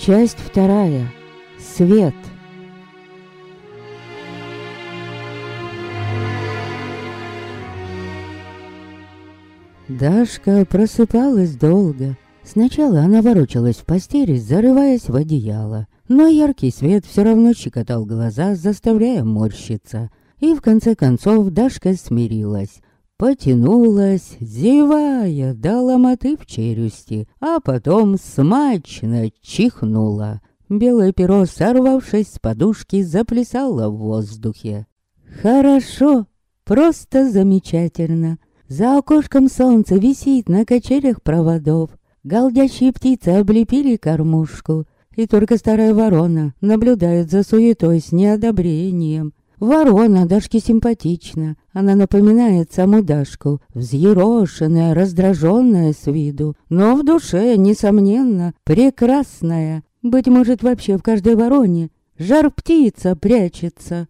Часть вторая. Свет. Дашка просыпалась долго. Сначала она ворочалась в постели, зарываясь в одеяло. Но яркий свет все равно щекотал глаза, заставляя морщиться. И в конце концов Дашка смирилась. Потянулась, зевая, дала моты в челюсти, а потом смачно чихнула. Белое перо, сорвавшись с подушки, заплясало в воздухе. Хорошо, просто замечательно. За окошком солнце висит на качелях проводов. Голдящие птицы облепили кормушку. И только старая ворона наблюдает за суетой с неодобрением. Ворона Дашке симпатична. Она напоминает саму Дашку, взъерошенная, раздраженная с виду, но в душе, несомненно, прекрасная. Быть может, вообще в каждой вороне жар-птица прячется.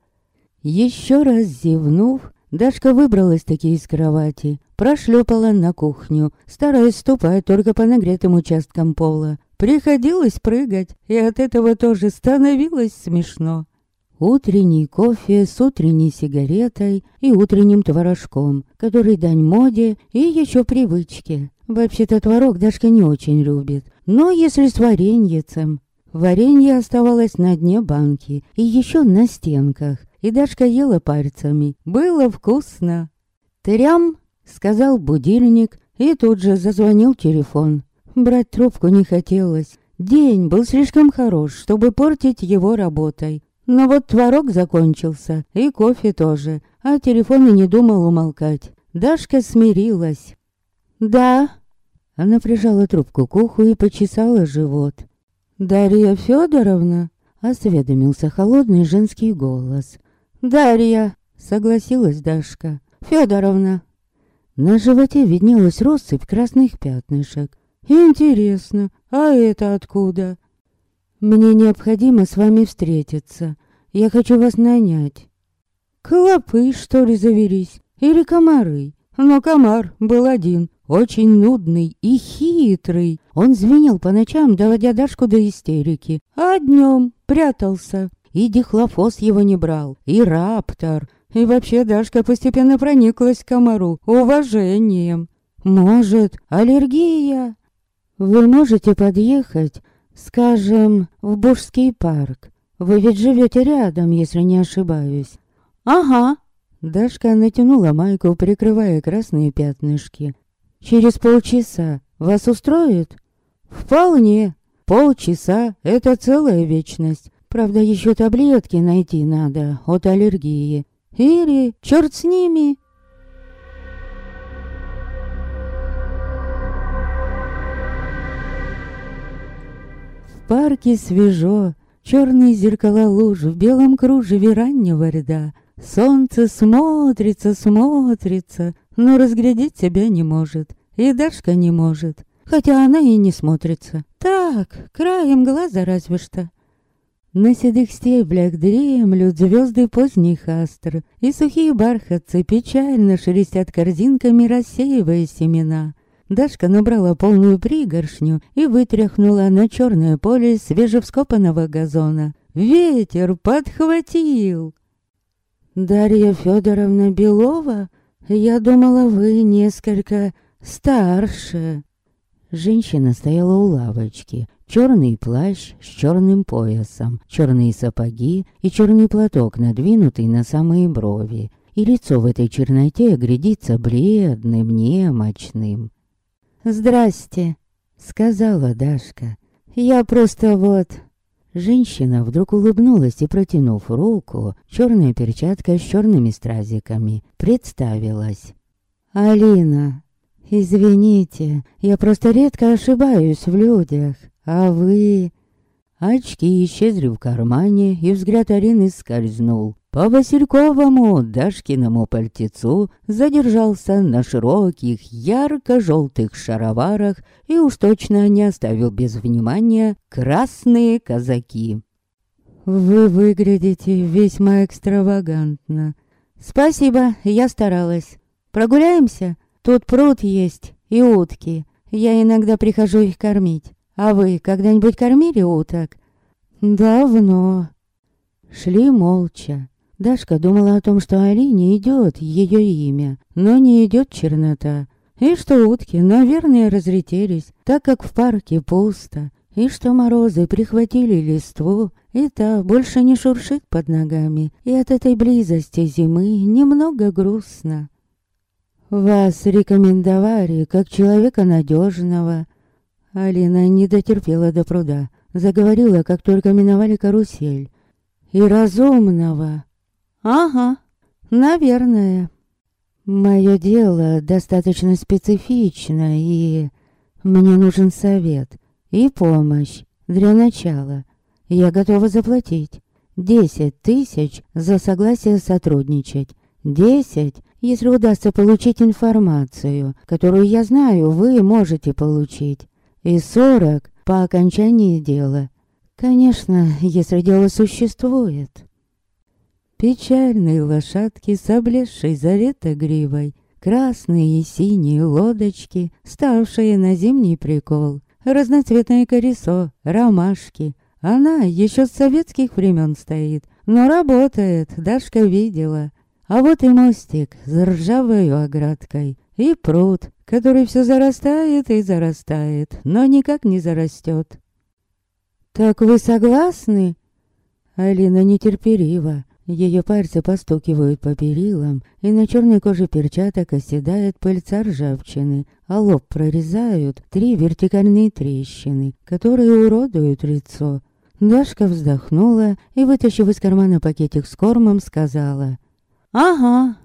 Еще раз зевнув, Дашка выбралась-таки из кровати, прошлепала на кухню, стараясь ступать только по нагретым участкам пола. Приходилось прыгать, и от этого тоже становилось смешно. Утренний кофе с утренней сигаретой и утренним творожком, который дань моде и еще привычке. Вообще-то творог Дашка не очень любит, но если с вареньецем. Варенье оставалось на дне банки и еще на стенках, и Дашка ела пальцами. Было вкусно. «Трям!» — сказал будильник, и тут же зазвонил телефон. Брать трубку не хотелось. День был слишком хорош, чтобы портить его работой. Но вот творог закончился, и кофе тоже, а телефон и не думал умолкать. Дашка смирилась. «Да?» Она прижала трубку к уху и почесала живот. «Дарья Федоровна?» Осведомился холодный женский голос. «Дарья!» Согласилась Дашка. «Федоровна!» На животе виднелась россыпь красных пятнышек. «Интересно, а это откуда?» «Мне необходимо с вами встретиться. Я хочу вас нанять». «Клопы, что ли, завелись? Или комары?» Но комар был один, очень нудный и хитрый. Он звенел по ночам, доводя Дашку до истерики, а днем прятался. И дихлофос его не брал, и раптор. И вообще Дашка постепенно прониклась к комару уважением. «Может, аллергия?» Вы можете подъехать, скажем, в Бужский парк. Вы ведь живете рядом, если не ошибаюсь. Ага. Дашка натянула майку, прикрывая красные пятнышки. Через полчаса вас устроит? Вполне. Полчаса — это целая вечность. Правда, еще таблетки найти надо от аллергии. Или, черт с ними, парке свежо, черные зеркала луж в белом кружеве раннего ряда. Солнце смотрится, смотрится, но разглядеть себя не может. И Дашка не может, хотя она и не смотрится. Так, краем глаза разве что. На седых стеблях дремлют звезды поздних астр, И сухие бархатцы печально шелестят корзинками, рассеивая семена. Дашка набрала полную пригоршню и вытряхнула на черное поле свежевскопанного газона. Ветер подхватил. «Дарья Федоровна Белова? Я думала, вы несколько старше». Женщина стояла у лавочки. Черный плащ с черным поясом, черные сапоги и черный платок, надвинутый на самые брови. И лицо в этой черноте глядится бледным, немощным. «Здрасте», — сказала Дашка. «Я просто вот...» Женщина вдруг улыбнулась и, протянув руку, черная перчатка с черными стразиками, представилась. «Алина, извините, я просто редко ошибаюсь в людях, а вы...» Очки исчезли в кармане, и взгляд Арины скользнул. По Васильковому Дашкиному пальтецу задержался на широких, ярко-желтых шароварах и уж точно не оставил без внимания красные казаки. «Вы выглядите весьма экстравагантно». «Спасибо, я старалась. Прогуляемся? Тут пруд есть и утки. Я иногда прихожу их кормить. А вы когда-нибудь кормили уток? Давно. Шли молча. Дашка думала о том, что Алине идет ее имя, но не идет чернота. И что утки, наверное, разлетелись, так как в парке пусто. И что морозы прихватили листву, и та больше не шуршит под ногами. И от этой близости зимы немного грустно. Вас рекомендовали как человека надежного. Алина не дотерпела до пруда. Заговорила, как только миновали карусель. И разумного. Ага, наверное. Мое дело достаточно специфично, и мне нужен совет и помощь для начала. Я готова заплатить десять тысяч за согласие сотрудничать. Десять, если удастся получить информацию, которую я знаю, вы можете получить. И сорок по окончании дела. Конечно, если дело существует. Печальные лошадки с облезшей за лето гривой, красные и синие лодочки, ставшие на зимний прикол, разноцветное колесо, ромашки. Она еще с советских времен стоит, но работает, Дашка видела. А вот и мостик с ржавой оградкой, и пруд, который все зарастает и зарастает, но никак не зарастет. «Так вы согласны?» Алина нетерпелива. Ее пальцы постукивают по перилам, и на черной коже перчаток оседает пыльца ржавчины, а лоб прорезают три вертикальные трещины, которые уродуют лицо. Дашка вздохнула и, вытащив из кармана пакетик с кормом, сказала «Ага».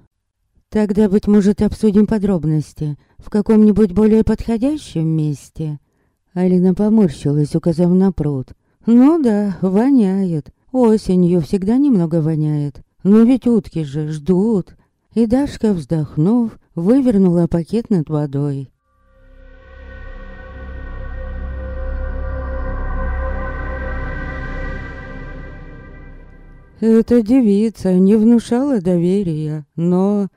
«Тогда, быть может, обсудим подробности в каком-нибудь более подходящем месте». Алина поморщилась, указав на пруд. «Ну да, воняет. Осенью всегда немного воняет. Но ведь утки же ждут. И Дашка, вздохнув, вывернула пакет над водой. Эта девица не внушала доверия, но...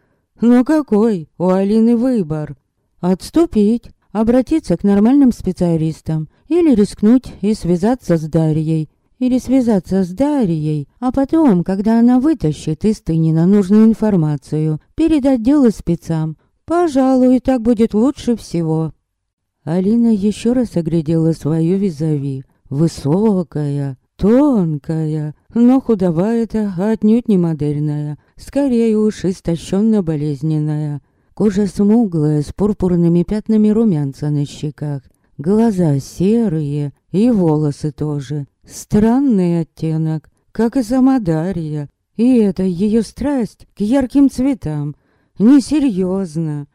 Но какой у Алины выбор? Отступить, обратиться к нормальным специалистам или рискнуть и связаться с Дарьей, или связаться с Дарьей, а потом, когда она вытащит из Тынина нужную информацию, передать дело спецам. Пожалуй, так будет лучше всего. Алина еще раз оглядела свою визави. Высокая, тонкая, но худовая-то отнюдь не модельная, скорее уж истощенно-болезненная. Кожа смуглая, с пурпурными пятнами румянца на щеках. Глаза серые, и волосы тоже. Странный оттенок, как и сама Дарья. И это ее страсть к ярким цветам. Несерьезно.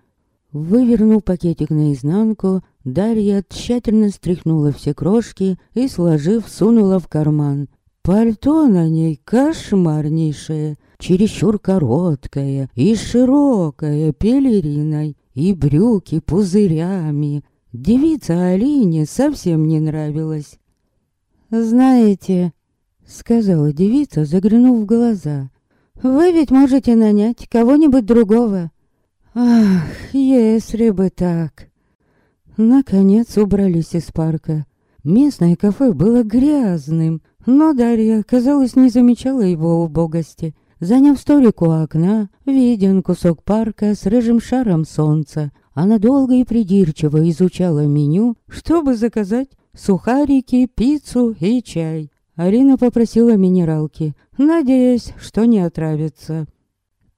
Вывернув пакетик наизнанку, Дарья тщательно стряхнула все крошки и, сложив, сунула в карман. Пальто на ней кошмарнейшее, чересчур короткое и широкое пелериной, и брюки пузырями. Девица Алине совсем не нравилась. «Знаете», — сказала девица, заглянув в глаза, «вы ведь можете нанять кого-нибудь другого». «Ах, если бы так!» Наконец убрались из парка. Местное кафе было грязным, но Дарья, казалось, не замечала его убогости. Заняв столик у окна, виден кусок парка с рыжим шаром солнца. Она долго и придирчиво изучала меню, чтобы заказать сухарики, пиццу и чай. Арина попросила минералки, надеясь, что не отравится.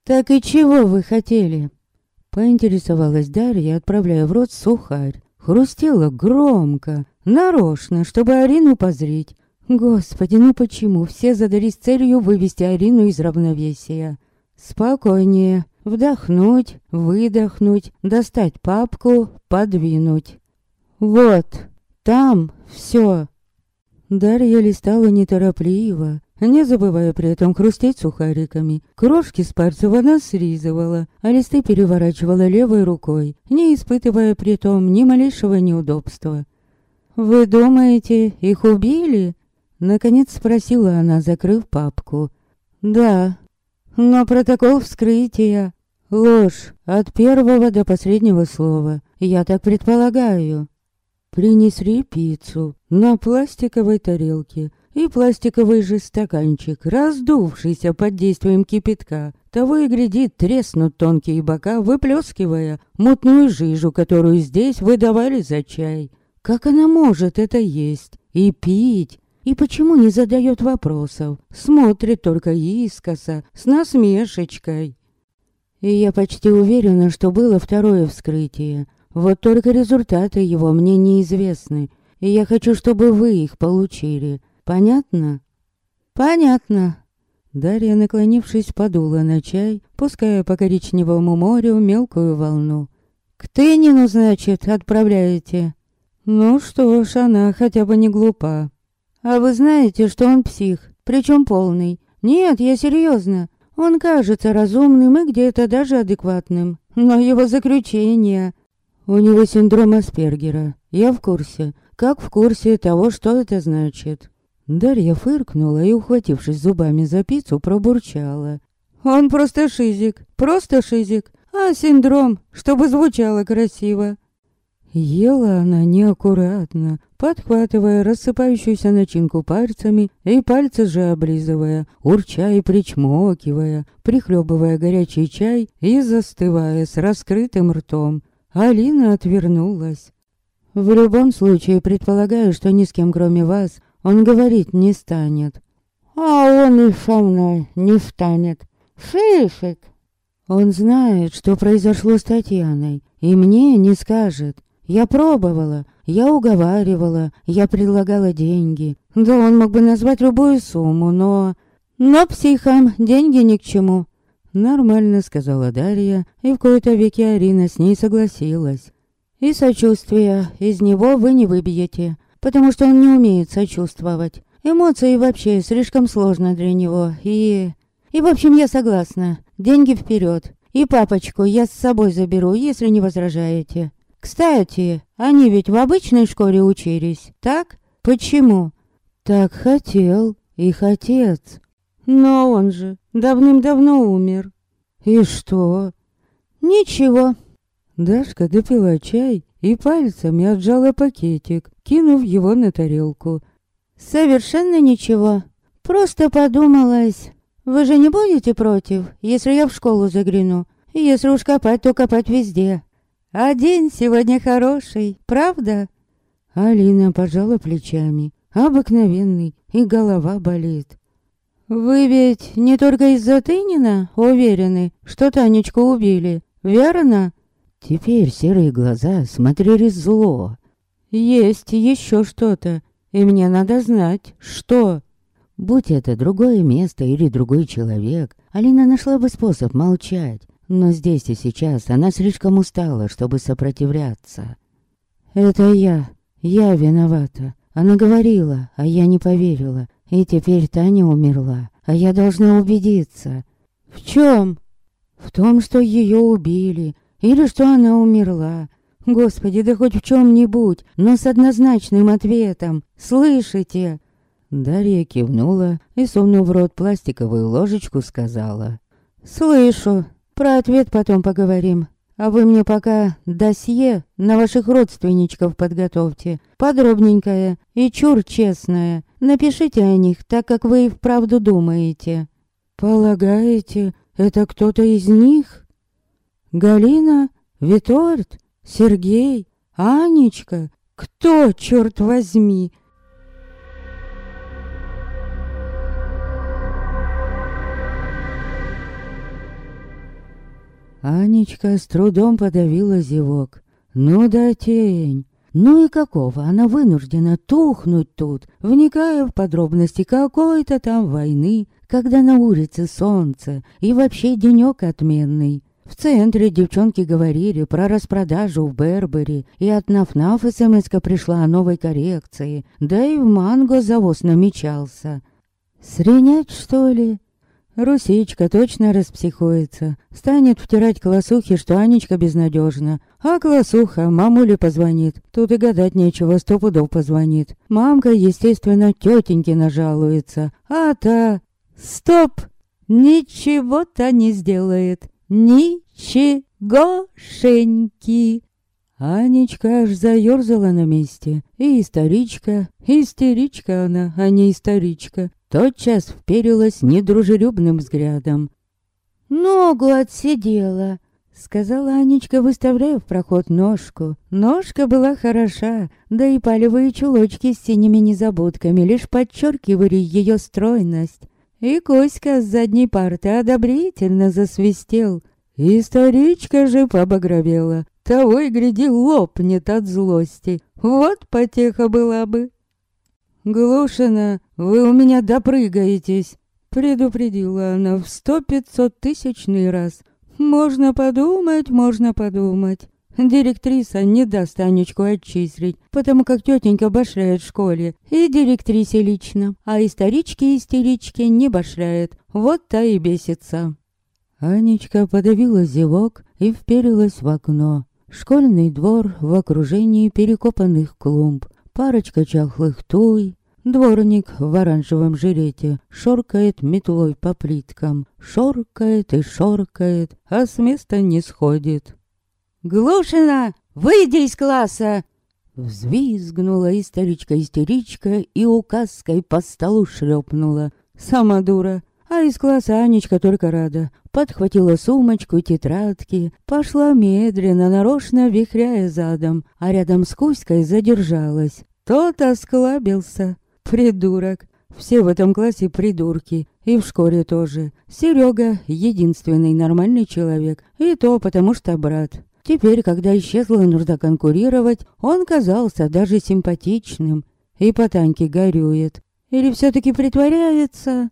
«Так и чего вы хотели?» Поинтересовалась Дарья, отправляя в рот сухарь. Хрустела громко, нарочно, чтобы Арину позрить. Господи, ну почему все задались целью вывести Арину из равновесия? Спокойнее. Вдохнуть, выдохнуть, достать папку, подвинуть. Вот. Там все. Дарья листала неторопливо, не забывая при этом хрустеть сухариками. Крошки с пальцев она срезывала, а листы переворачивала левой рукой, не испытывая при том ни малейшего неудобства. «Вы думаете, их убили?» Наконец спросила она, закрыв папку. «Да, но протокол вскрытия. Ложь от первого до последнего слова. Я так предполагаю». Принесли пиццу на пластиковой тарелке и пластиковый же стаканчик, раздувшийся под действием кипятка. Того и глядит, треснут тонкие бока, выплескивая мутную жижу, которую здесь выдавали за чай. Как она может это есть и пить? И почему не задает вопросов? Смотрит только искоса, с насмешечкой. И я почти уверена, что было второе вскрытие. Вот только результаты его мне неизвестны. И я хочу, чтобы вы их получили. Понятно? Понятно. Дарья, наклонившись, подула на чай, пуская по коричневому морю мелкую волну. «К Тынину, значит, отправляете?» «Ну что ж, она хотя бы не глупа». «А вы знаете, что он псих, причем полный?» «Нет, я серьезно. Он кажется разумным и где-то даже адекватным. Но его заключение... У него синдром Аспергера. Я в курсе. Как в курсе того, что это значит. Дарья фыркнула и, ухватившись зубами за пиццу, пробурчала. «Он просто шизик, просто шизик, а синдром, чтобы звучало красиво». Ела она неаккуратно, подхватывая рассыпающуюся начинку пальцами и пальцы же облизывая, урча и причмокивая, прихлебывая горячий чай и застывая с раскрытым ртом. Алина отвернулась. «В любом случае, предполагаю, что ни с кем, кроме вас, он говорить не станет». «А он и со мной не станет. Шишек!» Он знает, что произошло с Татьяной, и мне не скажет. Я пробовала, я уговаривала, я предлагала деньги. Да он мог бы назвать любую сумму, но... Но психам деньги ни к чему. Нормально, сказала Дарья, и в кои-то веки Арина с ней согласилась. И сочувствия из него вы не выбьете, потому что он не умеет сочувствовать. Эмоции вообще слишком сложно для него, и... И, в общем, я согласна. Деньги вперед. И папочку я с собой заберу, если не возражаете. Кстати, они ведь в обычной школе учились, так? Почему? Так хотел их отец. Но он же давным-давно умер. И что? Ничего. Дашка допила чай и пальцами отжала пакетик, кинув его на тарелку. Совершенно ничего. Просто подумалось. Вы же не будете против, если я в школу загляну? Если уж копать, то копать везде. А день сегодня хороший, правда?» Алина пожала плечами. Обыкновенный, и голова болит. «Вы ведь не только из-за Тынина уверены, что Танечку убили, верно?» Теперь серые глаза смотрели зло. «Есть еще что-то, и мне надо знать, что...» Будь это другое место или другой человек, Алина нашла бы способ молчать. Но здесь и сейчас она слишком устала, чтобы сопротивляться. «Это я. Я виновата. Она говорила, а я не поверила. И теперь Таня умерла, а я должна убедиться. В чем? В том, что ее убили, или что она умерла. Господи, да хоть в чем-нибудь, но с однозначным ответом. Слышите?» Дарья кивнула и, сунув в рот пластиковую ложечку, сказала. «Слышу. Про ответ потом поговорим. А вы мне пока досье на ваших родственничков подготовьте. Подробненькое и чур честное. Напишите о них, так как вы и вправду думаете. Полагаете, это кто-то из них? Галина? Виторт? Сергей? Анечка? Кто, черт возьми? Анечка с трудом подавила зевок. Ну да тень. Ну и какого она вынуждена тухнуть тут, вникая в подробности какой-то там войны, когда на улице солнце и вообще денек отменный. В центре девчонки говорили про распродажу в Бербери, и от Нафнаф смс пришла о новой коррекции, да и в Манго завоз намечался. Сренять, что ли? Русичка точно распсихуется. Станет втирать классухе, что Анечка безнадежна. А классуха мамуле позвонит. Тут и гадать нечего, сто пудов позвонит. Мамка, естественно, тетеньке нажалуется. А та... Стоп! Ничего-то не сделает. Ничегошеньки. Анечка аж заёрзала на месте. И историчка, истеричка она, а не историчка, тотчас вперилась недружелюбным взглядом. «Ногу отсидела», — сказала Анечка, выставляя в проход ножку. Ножка была хороша, да и палевые чулочки с синими незабудками лишь подчеркивали ее стройность. И Коська с задней парты одобрительно засвистел. Историчка же побагровела. Того и гляди лопнет от злости. Вот потеха была бы. «Глушина, вы у меня допрыгаетесь!» Предупредила она в сто-пятьсот тысячный раз. «Можно подумать, можно подумать». Директриса не даст Анечку отчислить, потому как тетенька башляет в школе, и директрисе лично, а исторички-истерички не башляет, вот та и бесится. Анечка подавила зевок и вперилась в окно. Школьный двор в окружении перекопанных клумб, парочка чахлых туй, Дворник в оранжевом жилете шоркает метлой по плиткам, шоркает и шоркает, а с места не сходит. «Глушина, выйди из класса!» Взвизгнула историчка-истеричка и указкой по столу шлепнула. Сама дура. А из класса Анечка только рада. Подхватила сумочку, тетрадки, пошла медленно, нарочно вихряя задом, а рядом с Кузькой задержалась. Тот осклабился. Придурок. Все в этом классе придурки. И в школе тоже. Серега единственный нормальный человек. И то потому что брат. Теперь, когда исчезла нужда конкурировать, он казался даже симпатичным. И по танке горюет. Или все-таки притворяется?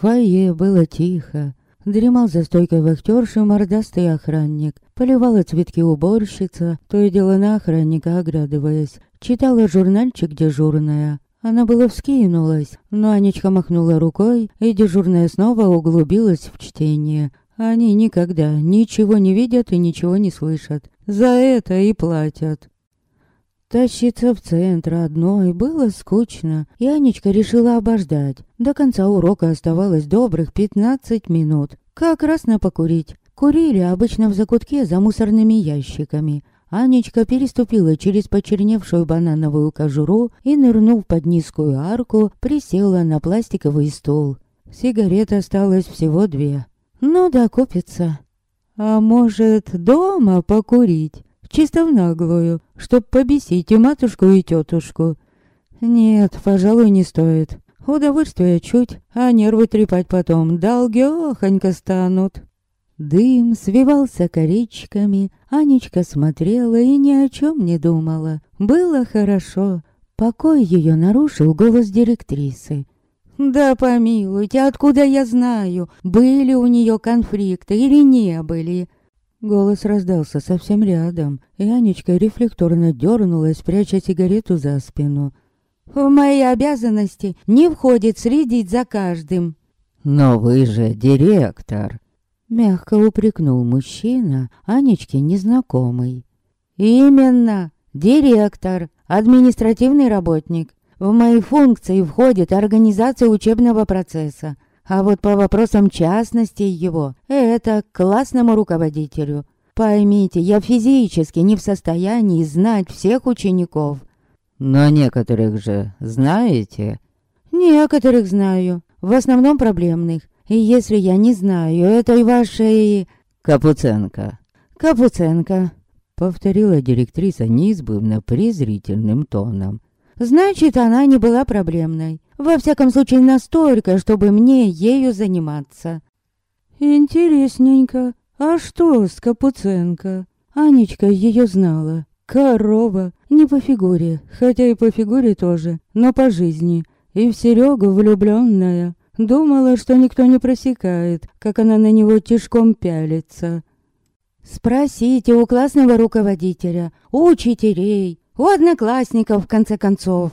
Фойе было тихо. Дремал за стойкой вахтерши мордастый охранник. Поливала цветки уборщица, то и дело на охранника оглядываясь. Читала журнальчик дежурная. Она было вскинулась, но Анечка махнула рукой, и дежурная снова углубилась в чтение. Они никогда ничего не видят и ничего не слышат. За это и платят. Тащиться в центр одной было скучно, и Анечка решила обождать. До конца урока оставалось добрых пятнадцать минут. Как раз на покурить. Курили обычно в закутке за мусорными ящиками. Анечка переступила через почерневшую банановую кожуру и, нырнув под низкую арку, присела на пластиковый стул. Сигарет осталось всего две. Ну да, купится. А может, дома покурить? Чисто в наглую, чтоб побесить и матушку, и тетушку. Нет, пожалуй, не стоит. Удовольствие чуть, а нервы трепать потом долгёхонько станут. Дым свивался коричками, Анечка смотрела и ни о чем не думала. Было хорошо. Покой ее нарушил голос директрисы. «Да помилуйте, откуда я знаю, были у нее конфликты или не были?» Голос раздался совсем рядом, и Анечка рефлекторно дернулась, пряча сигарету за спину. «В мои обязанности не входит следить за каждым». «Но вы же директор», Мягко упрекнул мужчина, Анечке незнакомый. «Именно! Директор, административный работник. В мои функции входит организация учебного процесса. А вот по вопросам частности его, это к классному руководителю. Поймите, я физически не в состоянии знать всех учеников. Но некоторых же знаете? Некоторых знаю, в основном проблемных. И если я не знаю этой вашей... Капуценко. Капуценко, повторила директриса неизбывно презрительным тоном. Значит, она не была проблемной. Во всяком случае, настолько, чтобы мне ею заниматься. Интересненько. А что с Капуценко? Анечка ее знала. Корова. Не по фигуре, хотя и по фигуре тоже, но по жизни. И в Серегу влюбленная. Думала, что никто не просекает, как она на него тишком пялится. Спросите у классного руководителя, у учителей, у одноклассников, в конце концов.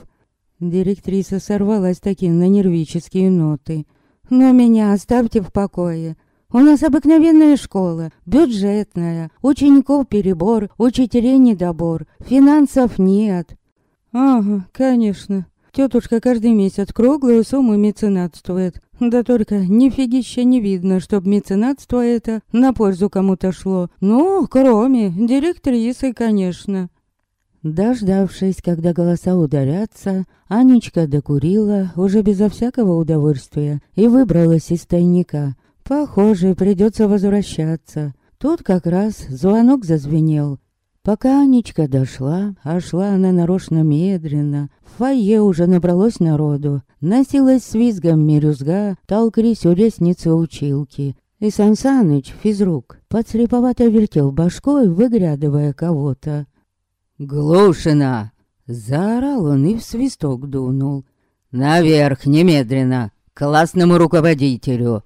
Директриса сорвалась такие на нервические ноты. Но меня оставьте в покое. У нас обыкновенная школа, бюджетная, учеников перебор, учителей недобор, финансов нет. Ага, конечно, Тетушка каждый месяц круглую сумму меценатствует. Да только нифигища не видно, чтоб меценатство это на пользу кому-то шло. Ну, кроме директрисы, конечно. Дождавшись, когда голоса ударятся, Анечка докурила уже безо всякого удовольствия и выбралась из тайника. Похоже, придется возвращаться. Тут как раз звонок зазвенел. Пока Анечка дошла, а шла она нарочно медленно, в фойе уже набралось народу. Носилась с визгом мирюзга, толкрись у лестницы училки. И Сансаныч, физрук, подслеповато вертел башкой, выглядывая кого-то. «Глушина!» Заорал он и в свисток дунул. «Наверх, немедленно! Классному руководителю!»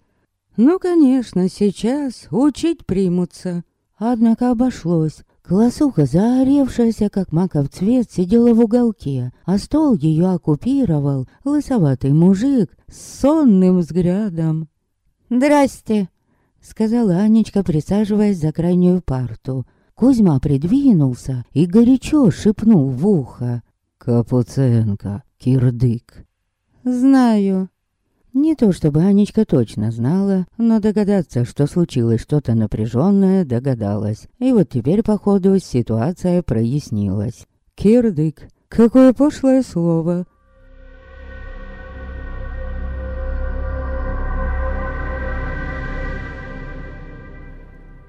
Ну, конечно, сейчас учить примутся. Однако обошлось. Классуха, заоревшаяся, как маков цвет, сидела в уголке, а стол ее оккупировал лысоватый мужик с сонным взглядом. «Здрасте!» — сказала Анечка, присаживаясь за крайнюю парту. Кузьма придвинулся и горячо шепнул в ухо. «Капуценко, кирдык». «Знаю». Не то чтобы Анечка точно знала, но догадаться, что случилось что-то напряженное, догадалась. И вот теперь, походу, ситуация прояснилась. «Кирдык, какое пошлое слово!»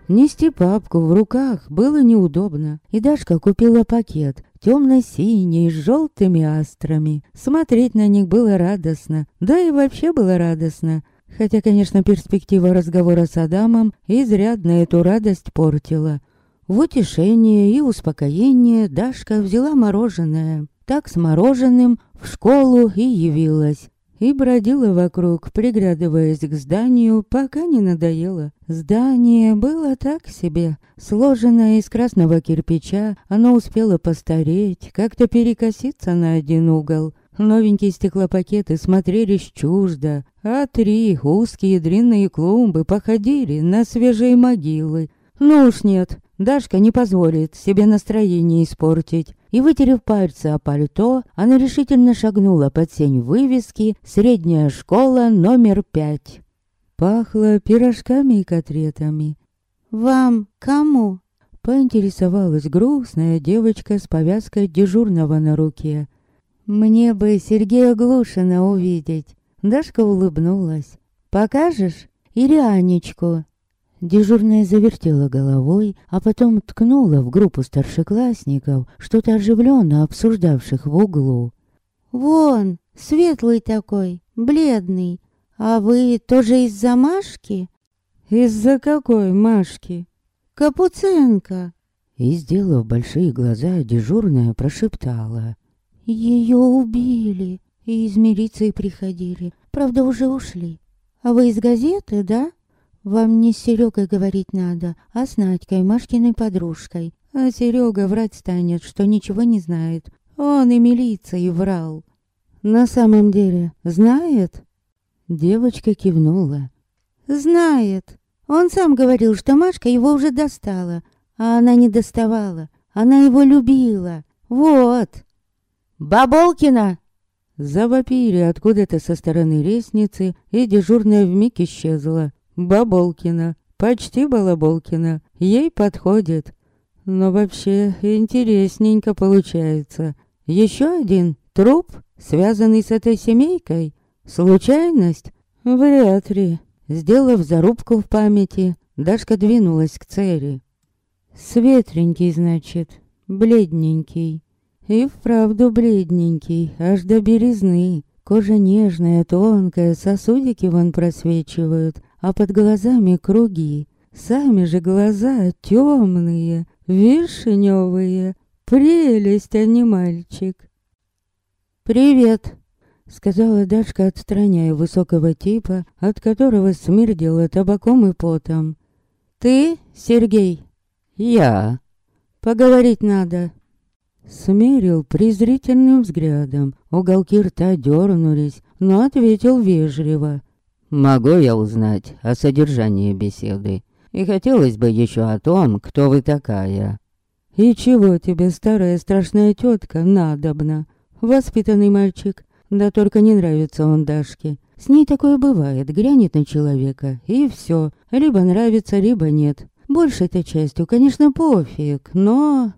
Нести папку в руках было неудобно, и Дашка купила пакет, темно-синий, с желтыми астрами. Смотреть на них было радостно, да и вообще было радостно. Хотя, конечно, перспектива разговора с Адамом изрядно эту радость портила. В утешение и успокоение Дашка взяла мороженое. Так с мороженым в школу и явилась и бродила вокруг, приглядываясь к зданию, пока не надоело. Здание было так себе. Сложенное из красного кирпича, оно успело постареть, как-то перекоситься на один угол. Новенькие стеклопакеты смотрелись чуждо, а три узкие длинные клумбы походили на свежие могилы. Ну уж нет, Дашка не позволит себе настроение испортить. И вытерев пальцы о пальто, она решительно шагнула под сень вывески «Средняя школа номер пять». Пахло пирожками и котлетами. «Вам кому?» Поинтересовалась грустная девочка с повязкой дежурного на руке. «Мне бы Сергея Глушина увидеть». Дашка улыбнулась. «Покажешь? Или Анечку?» Дежурная завертела головой, а потом ткнула в группу старшеклассников, что-то оживленно обсуждавших в углу. «Вон, светлый такой, бледный. А вы тоже из-за Машки?» «Из-за какой Машки?» «Капуценко». И, сделав большие глаза, дежурная прошептала. «Ее убили, и из милиции приходили. Правда, уже ушли. А вы из газеты, да?» Вам не с Серегой говорить надо, а с Надькой, Машкиной подружкой. А Серега врать станет, что ничего не знает. Он и милиции врал. На самом деле, знает? Девочка кивнула. Знает. Он сам говорил, что Машка его уже достала, а она не доставала. Она его любила. Вот. «Баболкина!» Завопили откуда-то со стороны лестницы, и дежурная вмиг исчезла. Баболкина, почти Балаболкина, ей подходит. Но вообще интересненько получается. Еще один труп, связанный с этой семейкой? Случайность? Вряд ли. Сделав зарубку в памяти, Дашка двинулась к цели. Светленький, значит, бледненький. И вправду бледненький, аж до березны. Кожа нежная, тонкая, сосудики вон просвечивают, а под глазами круги. Сами же глаза темные, вишневые. Прелесть, а не мальчик. «Привет», — сказала Дашка, отстраняя высокого типа, от которого смердело табаком и потом. «Ты, Сергей?» «Я». «Поговорить надо». Смерил презрительным взглядом. Уголки рта дернулись, но ответил вежливо. Могу я узнать о содержании беседы? И хотелось бы еще о том, кто вы такая. И чего тебе, старая страшная тетка, надобна? Воспитанный мальчик. Да только не нравится он Дашке. С ней такое бывает, грянет на человека, и все. Либо нравится, либо нет. Большей-то частью, конечно, пофиг, но...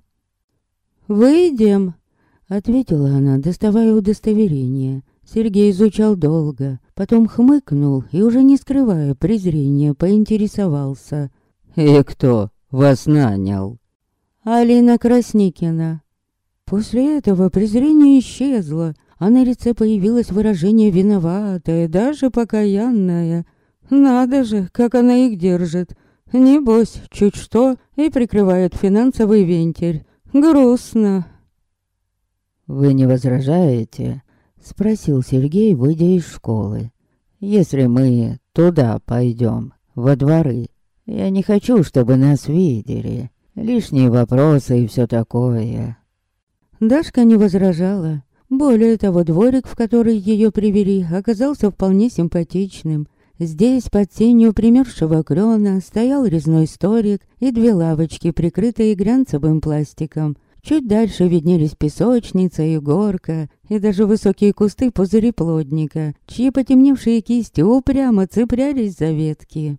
«Выйдем», — ответила она, доставая удостоверение. Сергей изучал долго, потом хмыкнул и, уже не скрывая презрения, поинтересовался. «И кто вас нанял?» «Алина Красникина». После этого презрение исчезло, а на лице появилось выражение виноватое, даже покаянное. Надо же, как она их держит. Небось, чуть что, и прикрывает финансовый вентиль. Грустно. «Вы не возражаете?» Спросил Сергей, выйдя из школы. Если мы туда пойдем, во дворы, я не хочу, чтобы нас видели. Лишние вопросы и все такое. Дашка не возражала. Более того, дворик, в который ее привели, оказался вполне симпатичным. Здесь, под тенью примерзшего крона, стоял резной столик и две лавочки, прикрытые глянцевым пластиком – Чуть дальше виднелись песочница и горка, и даже высокие кусты плодника, чьи потемневшие кисти упрямо цеплялись за ветки.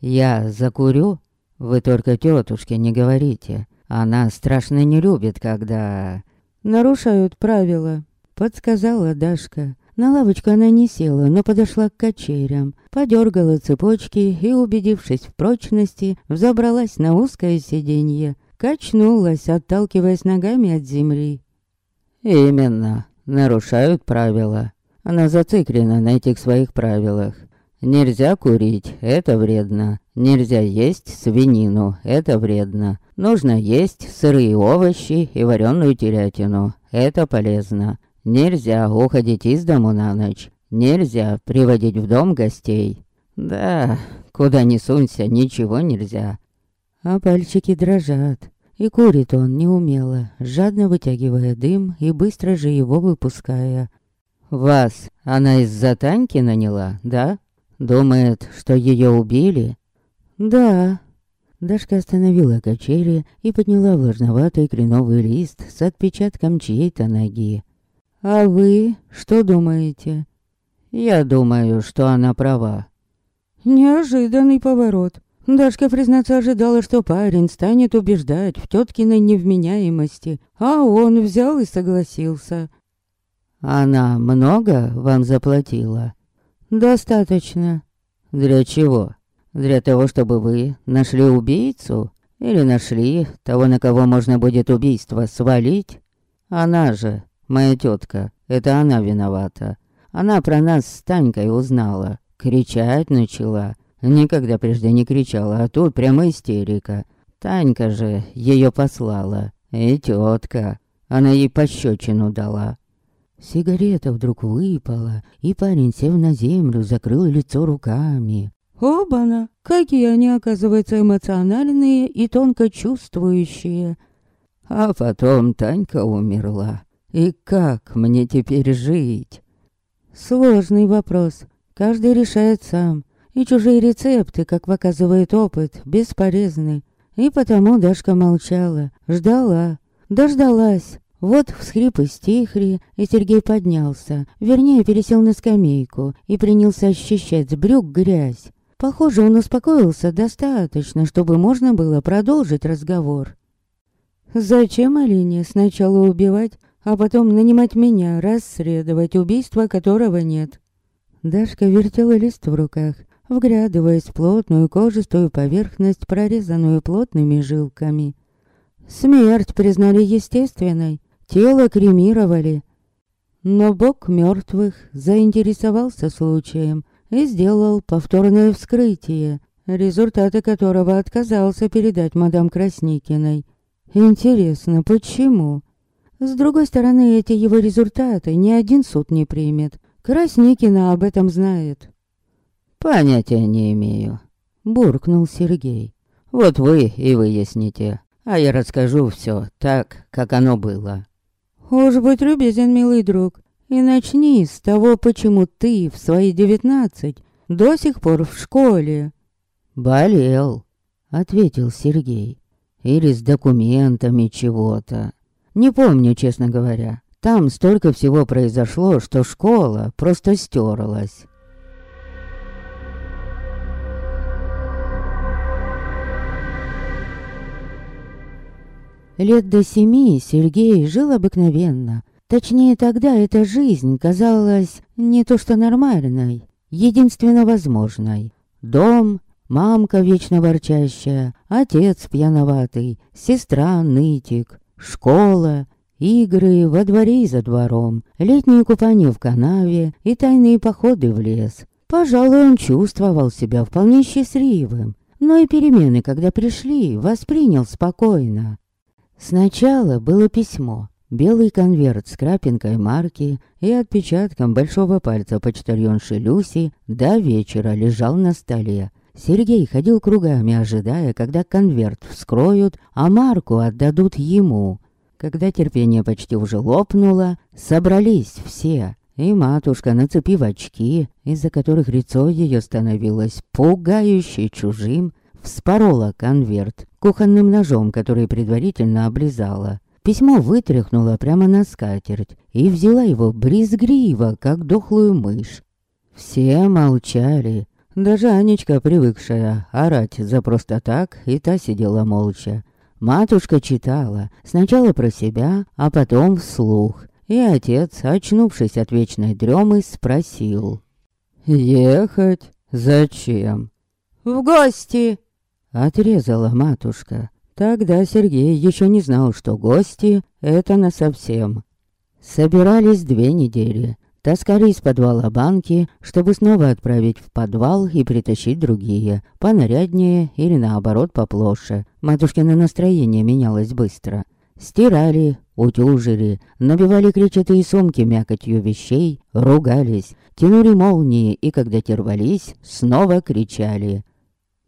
«Я закурю? Вы только тетушке не говорите. Она страшно не любит, когда...» «Нарушают правила», — подсказала Дашка. На лавочку она не села, но подошла к качелям, подергала цепочки и, убедившись в прочности, взобралась на узкое сиденье, Качнулась, отталкиваясь ногами от земли. Именно, нарушают правила. Она зациклена на этих своих правилах. Нельзя курить, это вредно. Нельзя есть свинину, это вредно. Нужно есть сырые овощи и вареную телятину, это полезно. Нельзя уходить из дому на ночь. Нельзя приводить в дом гостей. Да, куда ни сунься, ничего нельзя а пальчики дрожат. И курит он неумело, жадно вытягивая дым и быстро же его выпуская. «Вас она из-за Таньки наняла, да? Думает, что ее убили?» «Да». Дашка остановила качели и подняла влажноватый кленовый лист с отпечатком чьей-то ноги. «А вы что думаете?» «Я думаю, что она права». Неожиданный поворот. Дашка, признаться, ожидала, что парень станет убеждать в теткиной невменяемости, а он взял и согласился. «Она много вам заплатила?» «Достаточно». «Для чего? Для того, чтобы вы нашли убийцу? Или нашли того, на кого можно будет убийство свалить? Она же, моя тетка, это она виновата. Она про нас с Танькой узнала, кричать начала, Никогда прежде не кричала, а тут прямо истерика. Танька же ее послала. И тетка. Она ей пощечину дала. Сигарета вдруг выпала, и парень, сев на землю, закрыл лицо руками. Оба-на! Какие они, оказывается, эмоциональные и тонко чувствующие. А потом Танька умерла. И как мне теперь жить? Сложный вопрос. Каждый решает сам. И чужие рецепты, как показывает опыт, бесполезны. И потому Дашка молчала, ждала, дождалась. Вот всхрипы стихли, и Сергей поднялся, вернее, пересел на скамейку и принялся ощущать с брюк грязь. Похоже, он успокоился достаточно, чтобы можно было продолжить разговор. Зачем Алине сначала убивать, а потом нанимать меня расследовать убийство, которого нет? Дашка вертела лист в руках, вглядываясь в плотную кожистую поверхность, прорезанную плотными жилками. Смерть признали естественной, тело кремировали. Но бог мертвых заинтересовался случаем и сделал повторное вскрытие, результаты которого отказался передать мадам Красникиной. Интересно, почему? С другой стороны, эти его результаты ни один суд не примет. Красникина об этом знает. «Понятия не имею», — буркнул Сергей. «Вот вы и выясните, а я расскажу все так, как оно было». «Уж будь любезен, милый друг, и начни с того, почему ты в свои девятнадцать до сих пор в школе». «Болел», — ответил Сергей. «Или с документами чего-то. Не помню, честно говоря. Там столько всего произошло, что школа просто стерлась». Лет до семи Сергей жил обыкновенно. Точнее, тогда эта жизнь казалась не то что нормальной, единственно возможной. Дом, мамка вечно ворчащая, отец пьяноватый, сестра нытик, школа, игры во дворе и за двором, летние купания в канаве и тайные походы в лес. Пожалуй, он чувствовал себя вполне счастливым, но и перемены, когда пришли, воспринял спокойно. Сначала было письмо, белый конверт с крапинкой марки и отпечатком большого пальца почтальонши Люси до вечера лежал на столе. Сергей ходил кругами, ожидая, когда конверт вскроют, а марку отдадут ему. Когда терпение почти уже лопнуло, собрались все. И матушка, нацепив очки, из-за которых лицо ее становилось пугающе чужим, вспорола конверт кухонным ножом, который предварительно облизала. Письмо вытряхнула прямо на скатерть и взяла его брезгриво, как дохлую мышь. Все молчали. Даже Анечка, привыкшая орать за просто так, и та сидела молча. Матушка читала, сначала про себя, а потом вслух. И отец, очнувшись от вечной дремы, спросил. «Ехать? Зачем?» «В гости!» Отрезала матушка. Тогда Сергей еще не знал, что гости — это насовсем. Собирались две недели. Таскали из подвала банки, чтобы снова отправить в подвал и притащить другие, понаряднее или наоборот поплоше. Матушкино настроение менялось быстро. Стирали, утюжили, набивали кричатые сумки мякотью вещей, ругались, тянули молнии и, когда те рвались, снова кричали.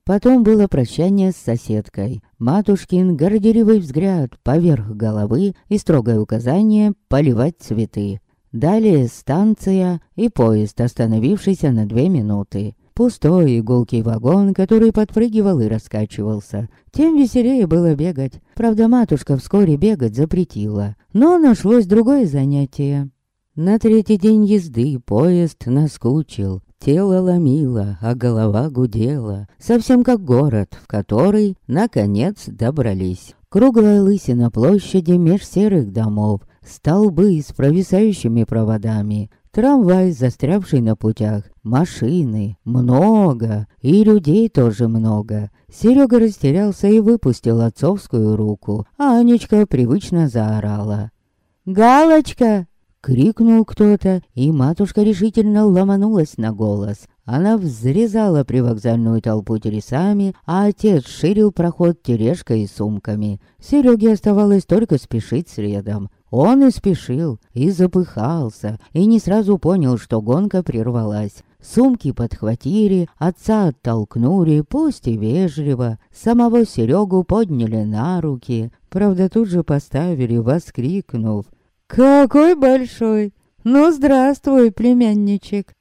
Потом было прощание с соседкой. Матушкин горделивый взгляд поверх головы и строгое указание поливать цветы. Далее станция и поезд, остановившийся на две минуты. Пустой игулкий вагон, который подпрыгивал и раскачивался. Тем веселее было бегать. Правда, матушка вскоре бегать запретила. Но нашлось другое занятие. На третий день езды поезд наскучил. Тело ломило, а голова гудела. Совсем как город, в который, наконец, добрались. Круглая лысина площади меж серых домов, столбы с провисающими проводами, трамвай, застрявший на путях, машины, много, и людей тоже много. Серега растерялся и выпустил отцовскую руку, а Анечка привычно заорала. «Галочка!» — крикнул кто-то, и матушка решительно ломанулась на голос. Она взрезала привокзальную толпу телесами, а отец ширил проход тележкой и сумками. Сереге оставалось только спешить следом. Он и спешил, и запыхался, и не сразу понял, что гонка прервалась. Сумки подхватили, отца оттолкнули, пусть и вежливо. Самого Серегу подняли на руки. Правда, тут же поставили, воскликнув. «Какой большой! Ну, здравствуй, племянничек!»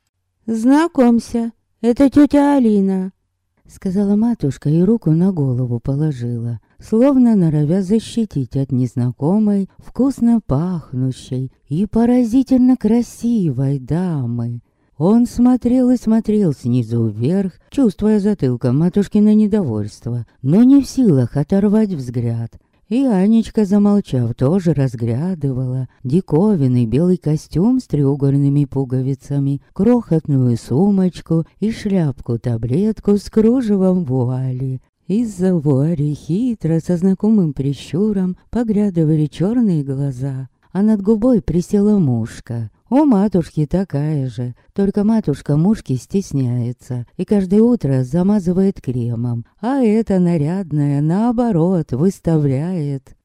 «Знакомься, это тетя Алина», — сказала матушка и руку на голову положила словно норовя защитить от незнакомой, вкусно пахнущей и поразительно красивой дамы. Он смотрел и смотрел снизу вверх, чувствуя затылком матушкино недовольство, но не в силах оторвать взгляд. И Анечка, замолчав, тоже разглядывала диковинный белый костюм с треугольными пуговицами, крохотную сумочку и шляпку-таблетку с кружевом вуали. Из-за вуари хитро, со знакомым прищуром, поглядывали черные глаза, а над губой присела мушка. У матушки такая же, только матушка мушки стесняется и каждое утро замазывает кремом, а эта нарядная, наоборот, выставляет.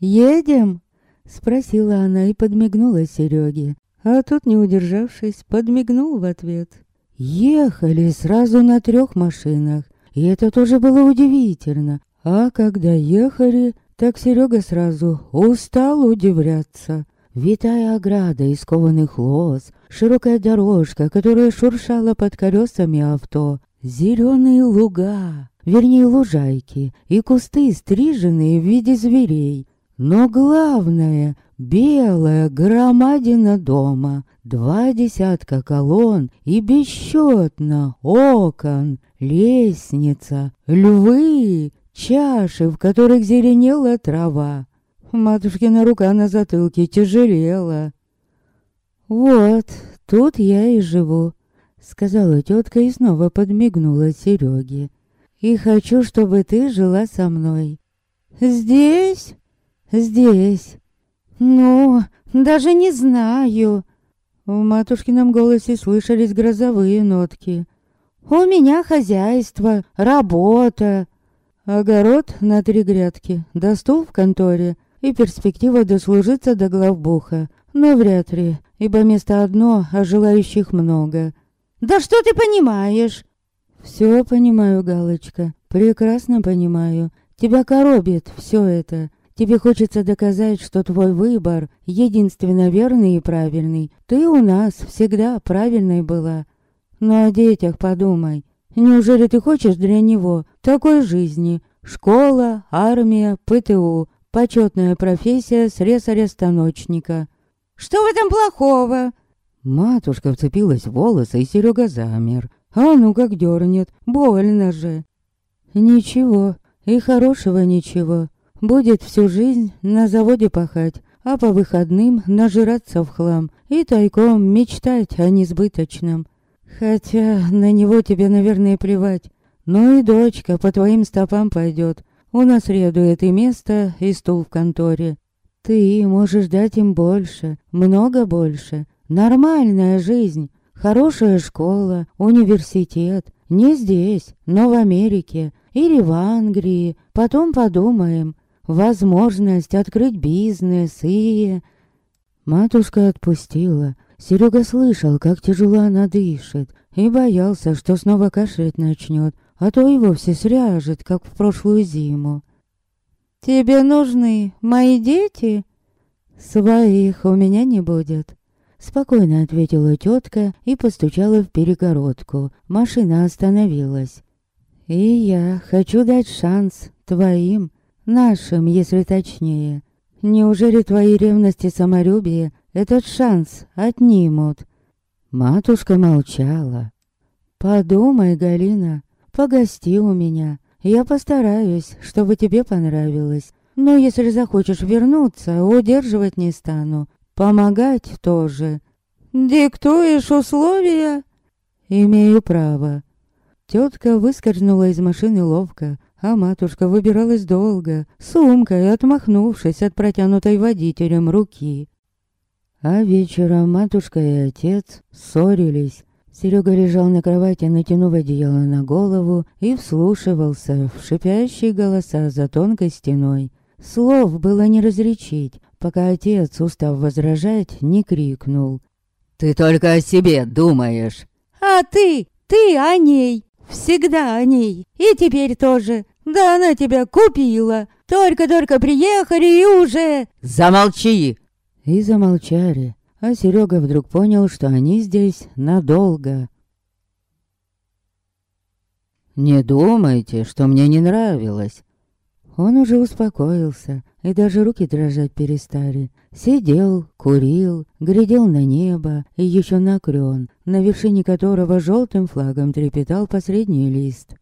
«Едем?» — спросила она и подмигнула Сереге, а тот, не удержавшись, подмигнул в ответ. Ехали сразу на трех машинах, и это тоже было удивительно. А когда ехали, так Серега сразу устал удивляться. Витая ограда из кованых лоз, широкая дорожка, которая шуршала под колесами авто, зеленые луга, вернее лужайки и кусты, стриженные в виде зверей. Но главное — белая громадина дома, два десятка колонн и бесчетно окон, лестница, львы, чаши, в которых зеленела трава. Матушкина рука на затылке тяжелела. «Вот, тут я и живу», — сказала тетка и снова подмигнула Сереге. «И хочу, чтобы ты жила со мной». «Здесь?» «Здесь». «Ну, даже не знаю». В матушкином голосе слышались грозовые нотки. «У меня хозяйство, работа». Огород на три грядки, до стул в конторе и перспектива дослужиться до главбуха. Но вряд ли, ибо место одно, а желающих много. «Да что ты понимаешь?» «Все понимаю, Галочка, прекрасно понимаю. Тебя коробит все это. Тебе хочется доказать, что твой выбор единственно верный и правильный. Ты у нас всегда правильной была. Но о детях подумай. Неужели ты хочешь для него такой жизни? Школа, армия, ПТУ, почетная профессия слесаря-станочника. Что в этом плохого? Матушка вцепилась в волосы, и Серега замер. А ну как дернет, больно же. Ничего, и хорошего ничего. Будет всю жизнь на заводе пахать, а по выходным нажираться в хлам и тайком мечтать о несбыточном. Хотя на него тебе, наверное, плевать. Ну и дочка по твоим стопам пойдет. Унаследует и место, и стул в конторе. Ты можешь дать им больше, много больше. Нормальная жизнь, хорошая школа, университет. Не здесь, но в Америке или в Англии. Потом подумаем возможность открыть бизнес и... Матушка отпустила. Серега слышал, как тяжело она дышит, и боялся, что снова кашлять начнет, а то и вовсе сряжет, как в прошлую зиму. «Тебе нужны мои дети?» «Своих у меня не будет», — спокойно ответила тетка и постучала в перегородку. Машина остановилась. «И я хочу дать шанс твоим Нашим, если точнее. Неужели твои ревности самолюбие этот шанс отнимут? Матушка молчала. Подумай, Галина, погости у меня. Я постараюсь, чтобы тебе понравилось. Но если захочешь вернуться, удерживать не стану. Помогать тоже. Диктуешь условия? Имею право. Тетка выскользнула из машины ловко, а матушка выбиралась долго, сумкой отмахнувшись от протянутой водителем руки. А вечером матушка и отец ссорились. Серега лежал на кровати, натянув одеяло на голову и вслушивался в шипящие голоса за тонкой стеной. Слов было не различить, пока отец, устав возражать, не крикнул. «Ты только о себе думаешь!» «А ты? Ты о ней! Всегда о ней! И теперь тоже! Да она тебя купила. Только-только приехали и уже... Замолчи! И замолчали. А Серега вдруг понял, что они здесь надолго. «Не думайте, что мне не нравилось». Он уже успокоился, и даже руки дрожать перестали. Сидел, курил, глядел на небо и еще на крен, на вершине которого желтым флагом трепетал последний лист.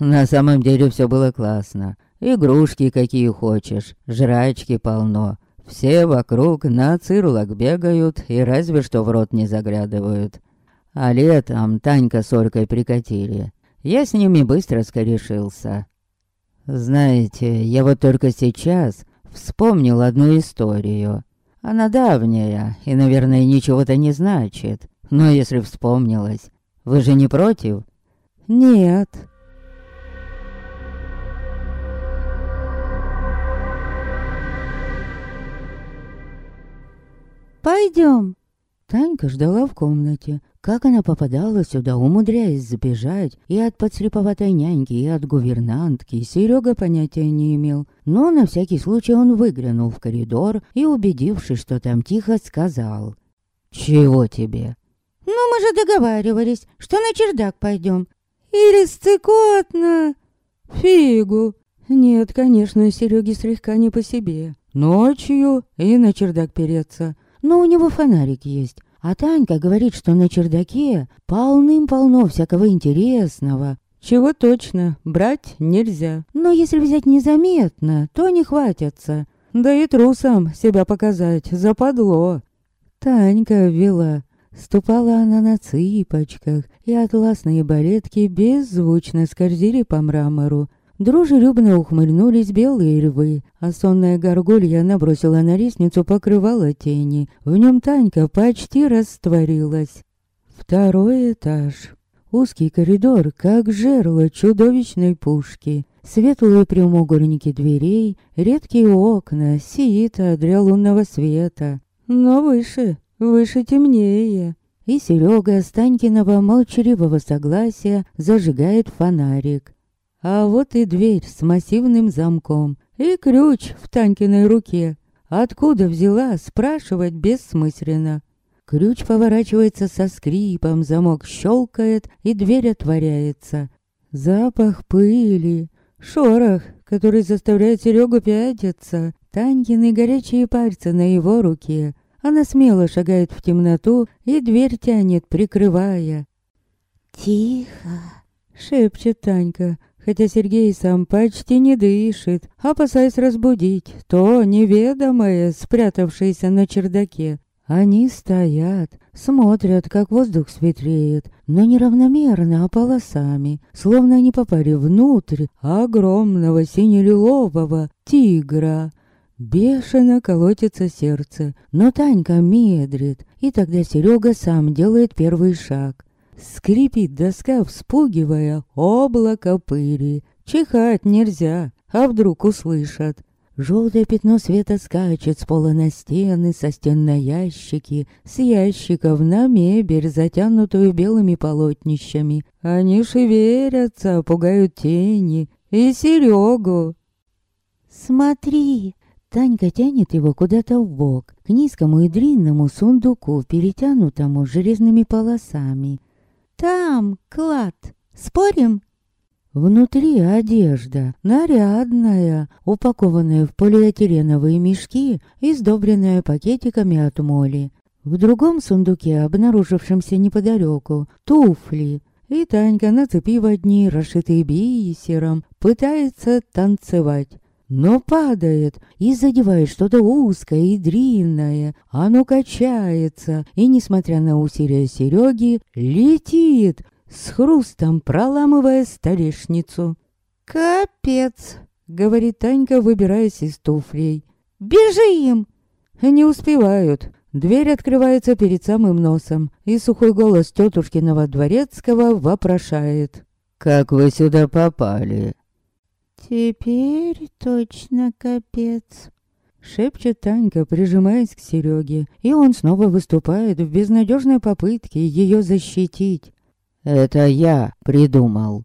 На самом деле все было классно. Игрушки какие хочешь, жрачки полно. Все вокруг на цирлок бегают и разве что в рот не заглядывают. А летом Танька с Олькой прикатили. Я с ними быстро скорешился. Знаете, я вот только сейчас вспомнил одну историю. Она давняя и, наверное, ничего-то не значит. Но если вспомнилась, вы же не против? Нет, Пойдем. Танька ждала в комнате. Как она попадала сюда, умудряясь забежать, и от подслеповатой няньки, и от гувернантки, Серега понятия не имел. Но на всякий случай он выглянул в коридор и, убедившись, что там тихо, сказал. «Чего тебе?» «Ну, мы же договаривались, что на чердак пойдем. Или сцикотно?» «Фигу!» «Нет, конечно, Сереге слегка не по себе. Ночью и на чердак переться но у него фонарик есть. А Танька говорит, что на чердаке полным-полно всякого интересного. Чего точно брать нельзя. Но если взять незаметно, то не хватятся. Да и трусам себя показать западло. Танька вела. Ступала она на цыпочках, и атласные балетки беззвучно скользили по мрамору. Дружелюбно ухмыльнулись белые львы, а сонная горгулья набросила на лестницу покрывала тени. В нем Танька почти растворилась. Второй этаж. Узкий коридор, как жерло чудовищной пушки. Светлые прямоугольники дверей, редкие окна, сиита для лунного света. Но выше, выше темнее. И Серега с Танькиного молчаливого согласия зажигает фонарик. А вот и дверь с массивным замком. И ключ в Танькиной руке. Откуда взяла, спрашивать бессмысленно. Ключ поворачивается со скрипом, замок щелкает, и дверь отворяется. Запах пыли, шорох, который заставляет Серегу пятиться, Танькины горячие пальцы на его руке. Она смело шагает в темноту и дверь тянет, прикрывая. «Тихо!» — шепчет Танька, хотя Сергей сам почти не дышит, опасаясь разбудить то неведомое, спрятавшееся на чердаке. Они стоят, смотрят, как воздух светлеет, но неравномерно, а полосами, словно они попали внутрь огромного сине-лилового тигра. Бешено колотится сердце, но Танька медлит, и тогда Серега сам делает первый шаг. Скрипит доска, вспугивая облако пыли. Чихать нельзя, а вдруг услышат. Желтое пятно света скачет с пола на стены, со стен на ящики, с ящиков на мебель, затянутую белыми полотнищами. Они шевелятся, пугают тени. И Серегу. «Смотри!» Танька тянет его куда-то в бок, к низкому и длинному сундуку, перетянутому железными полосами. Там клад. Спорим? Внутри одежда, нарядная, упакованная в полиэтиленовые мешки и сдобренная пакетиками от моли. В другом сундуке, обнаружившемся неподалеку, туфли. И Танька, нацепив одни, расшитые бисером, пытается танцевать но падает и задевает что-то узкое и длинное. Оно качается, и, несмотря на усилия Сереги, летит, с хрустом проламывая столешницу. «Капец!» — говорит Танька, выбираясь из туфлей. «Бежим!» Не успевают. Дверь открывается перед самым носом, и сухой голос тетушкиного дворецкого вопрошает. «Как вы сюда попали?» «Теперь точно капец», — шепчет Танька, прижимаясь к Сереге, и он снова выступает в безнадежной попытке ее защитить. «Это я придумал».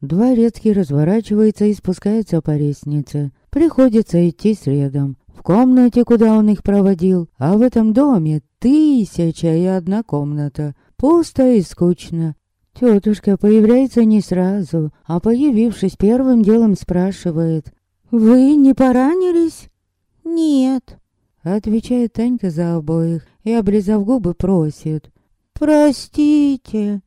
Дворецкий разворачивается и спускается по лестнице. Приходится идти следом. В комнате, куда он их проводил, а в этом доме тысяча и одна комната. Пусто и скучно. Тетушка появляется не сразу, а появившись первым делом спрашивает. «Вы не поранились?» «Нет», — отвечает Танька за обоих и, облизав губы, просит. «Простите».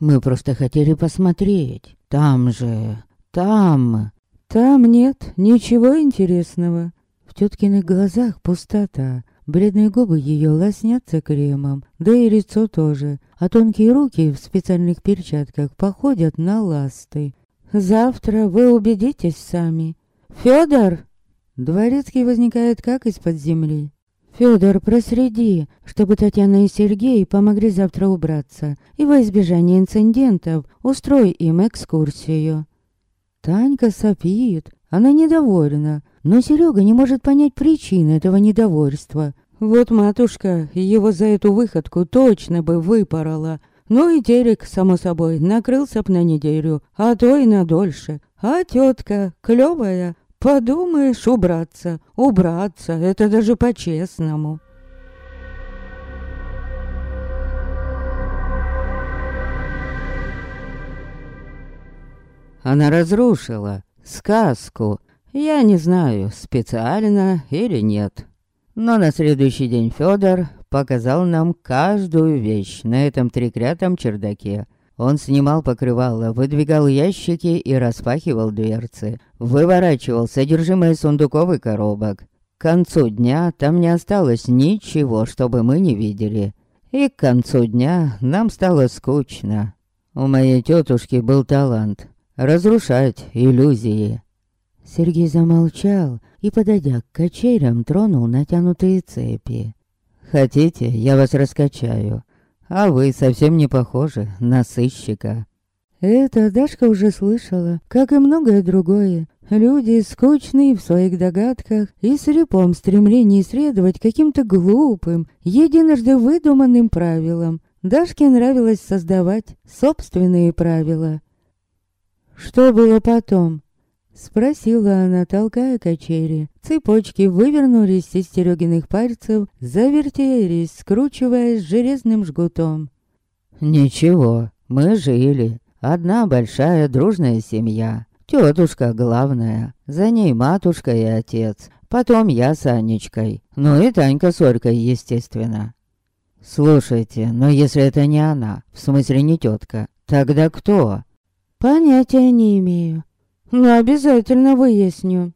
«Мы просто хотели посмотреть. Там же... там...» «Там нет ничего интересного». В теткиных глазах пустота. Бледные губы ее лоснятся кремом, да и лицо тоже, а тонкие руки в специальных перчатках походят на ласты. Завтра вы убедитесь сами. Федор! Дворецкий возникает как из-под земли. Федор, просреди, чтобы Татьяна и Сергей помогли завтра убраться, и во избежание инцидентов устрой им экскурсию. Танька сопит, она недовольна, но Серега не может понять причины этого недовольства. Вот матушка его за эту выходку точно бы выпорола. Ну и Терек, само собой, накрылся б на неделю, а то и на дольше. А тетка, клевая, подумаешь, убраться. Убраться, это даже по-честному. Она разрушила сказку. Я не знаю, специально или нет. Но на следующий день Федор показал нам каждую вещь на этом треклятом чердаке. Он снимал покрывало, выдвигал ящики и распахивал дверцы, выворачивал содержимое сундуков и коробок. концу дня там не осталось ничего, чтобы мы не видели. И к концу дня нам стало скучно. У моей тетушки был талант разрушать иллюзии. Сергей замолчал и, подойдя к качелям, тронул натянутые цепи. «Хотите, я вас раскачаю, а вы совсем не похожи на сыщика». Это Дашка уже слышала, как и многое другое. Люди скучные в своих догадках и слепом стремлении следовать каким-то глупым, единожды выдуманным правилам. Дашке нравилось создавать собственные правила. Что было потом? Спросила она, толкая качели. Цепочки вывернулись из Серегиных пальцев, завертелись, скручиваясь железным жгутом. «Ничего, мы жили. Одна большая дружная семья. Тетушка главная, за ней матушка и отец, потом я с Анечкой, ну и Танька с Олькой, естественно. Слушайте, но если это не она, в смысле не тетка, тогда кто? Понятия не имею. Но обязательно выясню.